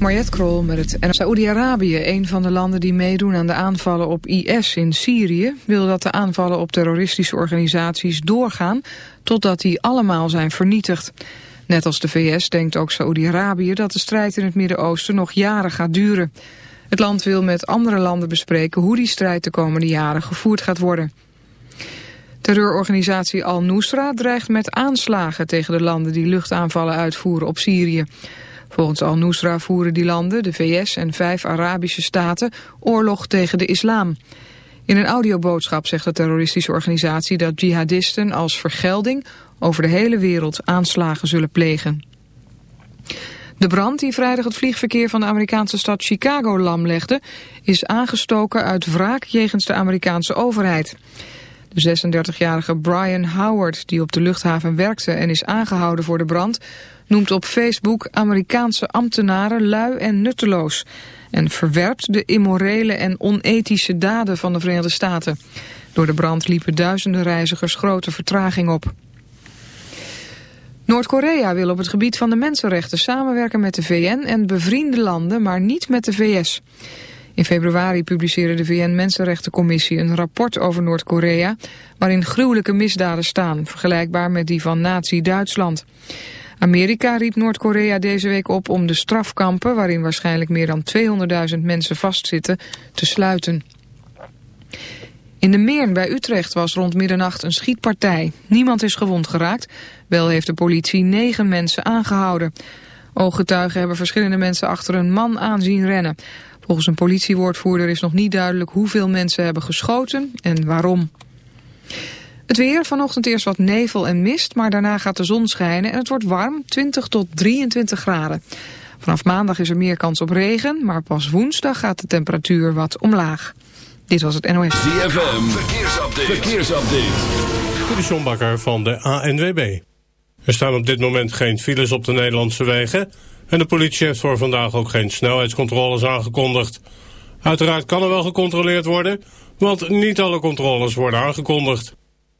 Mariette Krol met het Saoedi-Arabië, een van de landen die meedoen aan de aanvallen op IS in Syrië, wil dat de aanvallen op terroristische organisaties doorgaan totdat die allemaal zijn vernietigd. Net als de VS denkt ook Saoedi-Arabië dat de strijd in het Midden-Oosten nog jaren gaat duren. Het land wil met andere landen bespreken hoe die strijd de komende jaren gevoerd gaat worden. Terreurorganisatie Al-Nusra dreigt met aanslagen tegen de landen die luchtaanvallen uitvoeren op Syrië. Volgens Al-Nusra voeren die landen, de VS en vijf Arabische staten, oorlog tegen de islam. In een audioboodschap zegt de terroristische organisatie dat jihadisten als vergelding over de hele wereld aanslagen zullen plegen. De brand die vrijdag het vliegverkeer van de Amerikaanse stad Chicago lamlegde... is aangestoken uit wraak jegens de Amerikaanse overheid. De 36-jarige Brian Howard, die op de luchthaven werkte en is aangehouden voor de brand noemt op Facebook Amerikaanse ambtenaren lui en nutteloos en verwerpt de immorele en onethische daden van de Verenigde Staten. Door de brand liepen duizenden reizigers grote vertraging op. Noord-Korea wil op het gebied van de mensenrechten samenwerken met de VN en bevriende landen, maar niet met de VS. In februari publiceerde de VN-Mensenrechtencommissie een rapport over Noord-Korea... waarin gruwelijke misdaden staan, vergelijkbaar met die van nazi-Duitsland. Amerika riep Noord-Korea deze week op om de strafkampen... waarin waarschijnlijk meer dan 200.000 mensen vastzitten, te sluiten. In de Meern bij Utrecht was rond middernacht een schietpartij. Niemand is gewond geraakt. Wel heeft de politie negen mensen aangehouden. Ooggetuigen hebben verschillende mensen achter een man aanzien rennen. Volgens een politiewoordvoerder is nog niet duidelijk hoeveel mensen hebben geschoten en waarom. Het weer, vanochtend eerst wat nevel en mist, maar daarna gaat de zon schijnen en het wordt warm, 20 tot 23 graden. Vanaf maandag is er meer kans op regen, maar pas woensdag gaat de temperatuur wat omlaag. Dit was het NOS. ZFM, verkeersupdate. verkeersupdate. De Sjombakker van de ANWB. Er staan op dit moment geen files op de Nederlandse wegen... en de politie heeft voor vandaag ook geen snelheidscontroles aangekondigd. Uiteraard kan er wel gecontroleerd worden, want niet alle controles worden aangekondigd.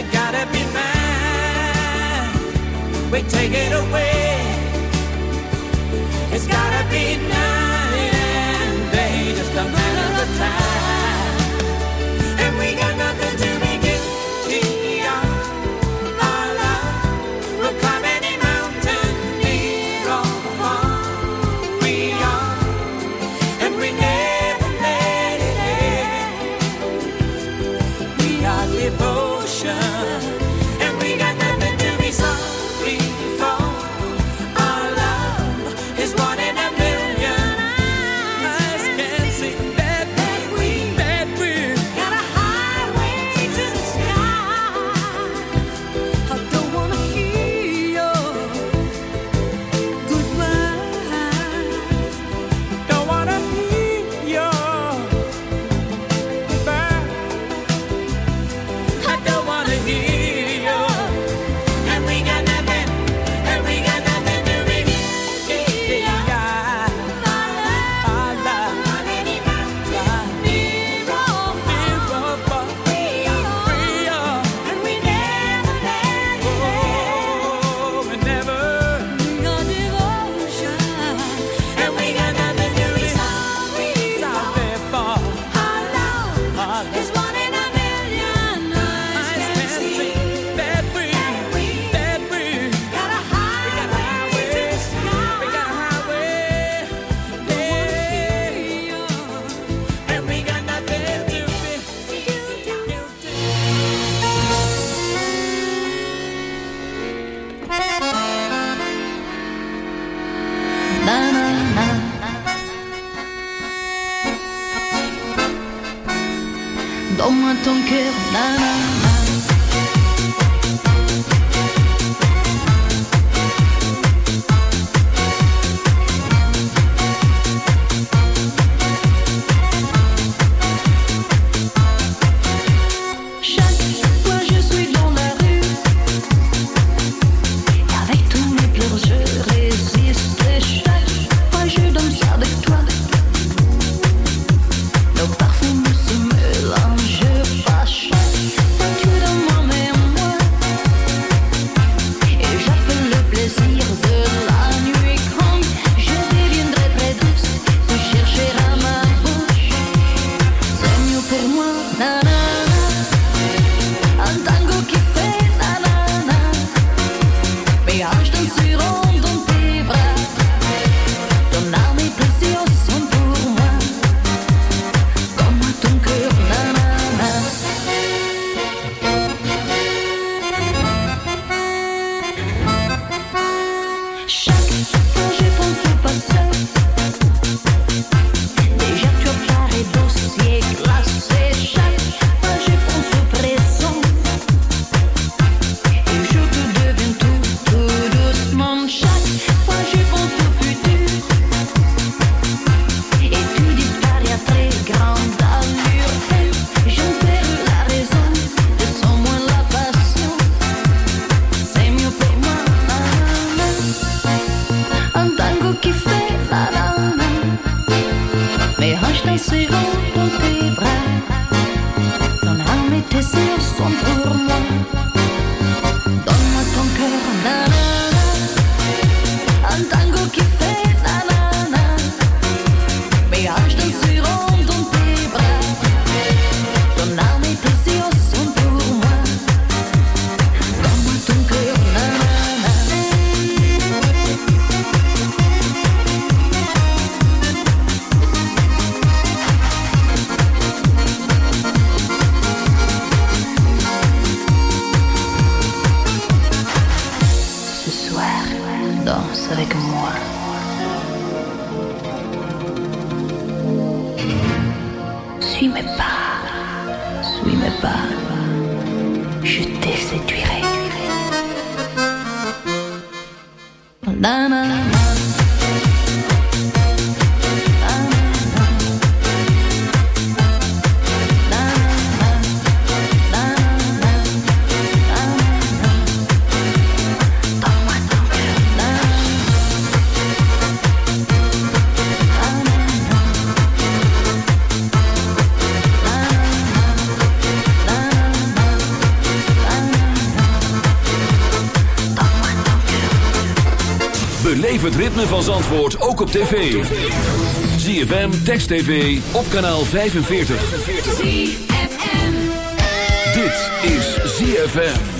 You gotta be mine. We take it away. It's gotta be now. dans een ton cœur. op tv. ZFM, Text TV, op kanaal 45. ZFM. Dit is ZFM.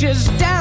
pushes down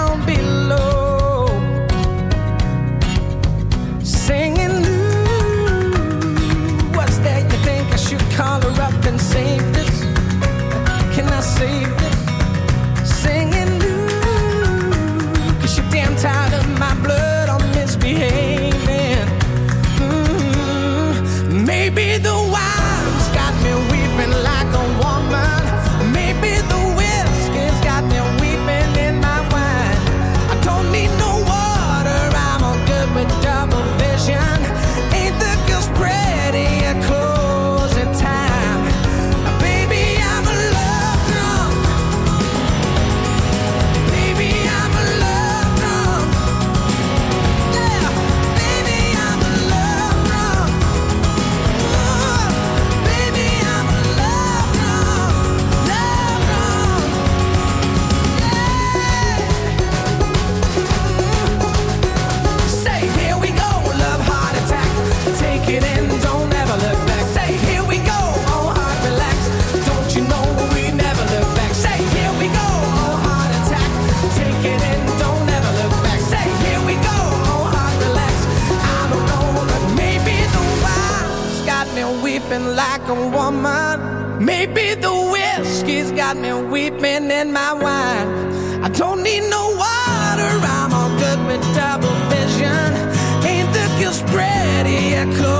Yeah.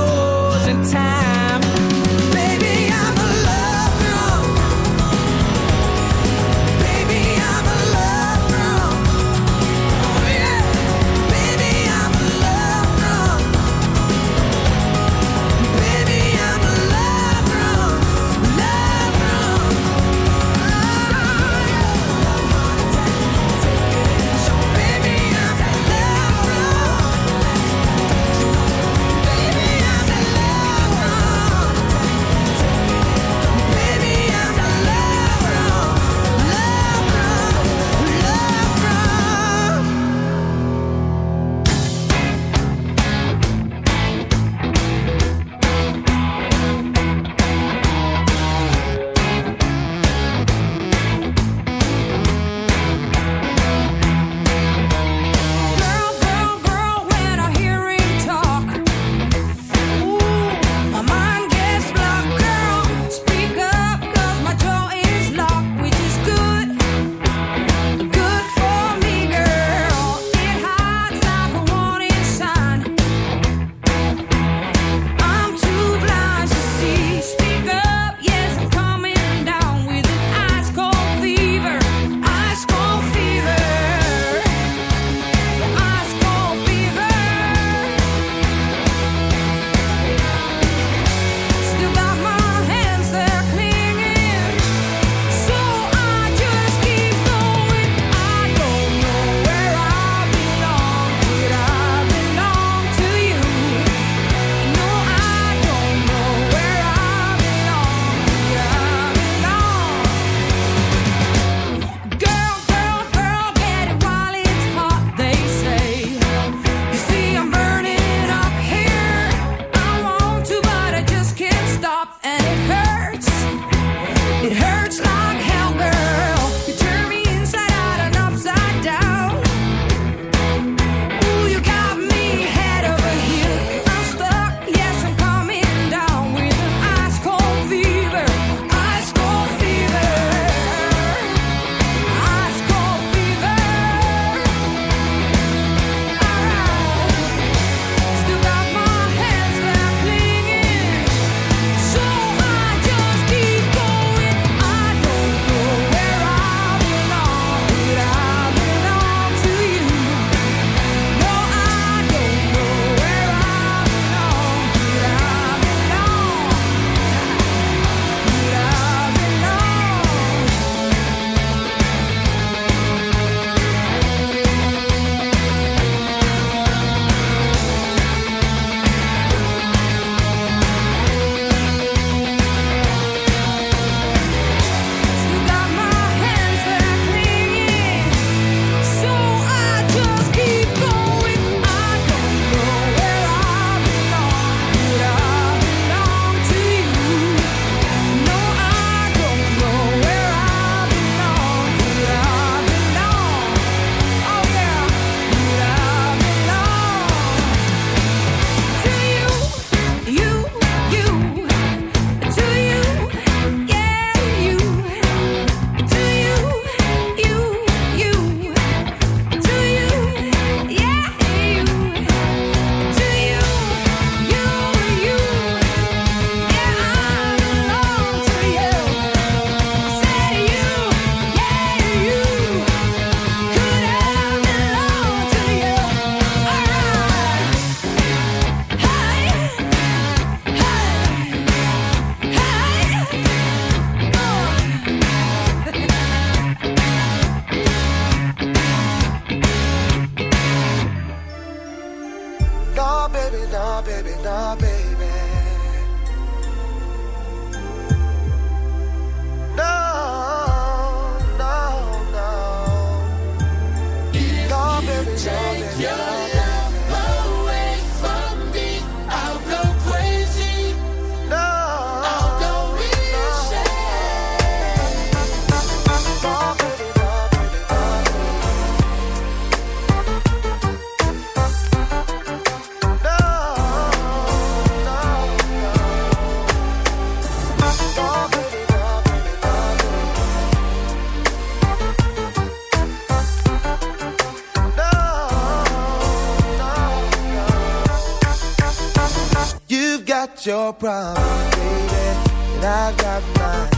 Baby, and got mine.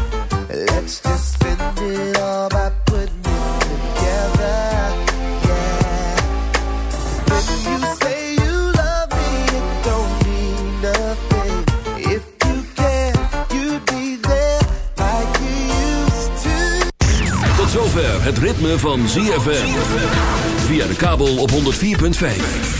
Let's just together. Tot zover het ritme van ZFM. Via de kabel op 104.5.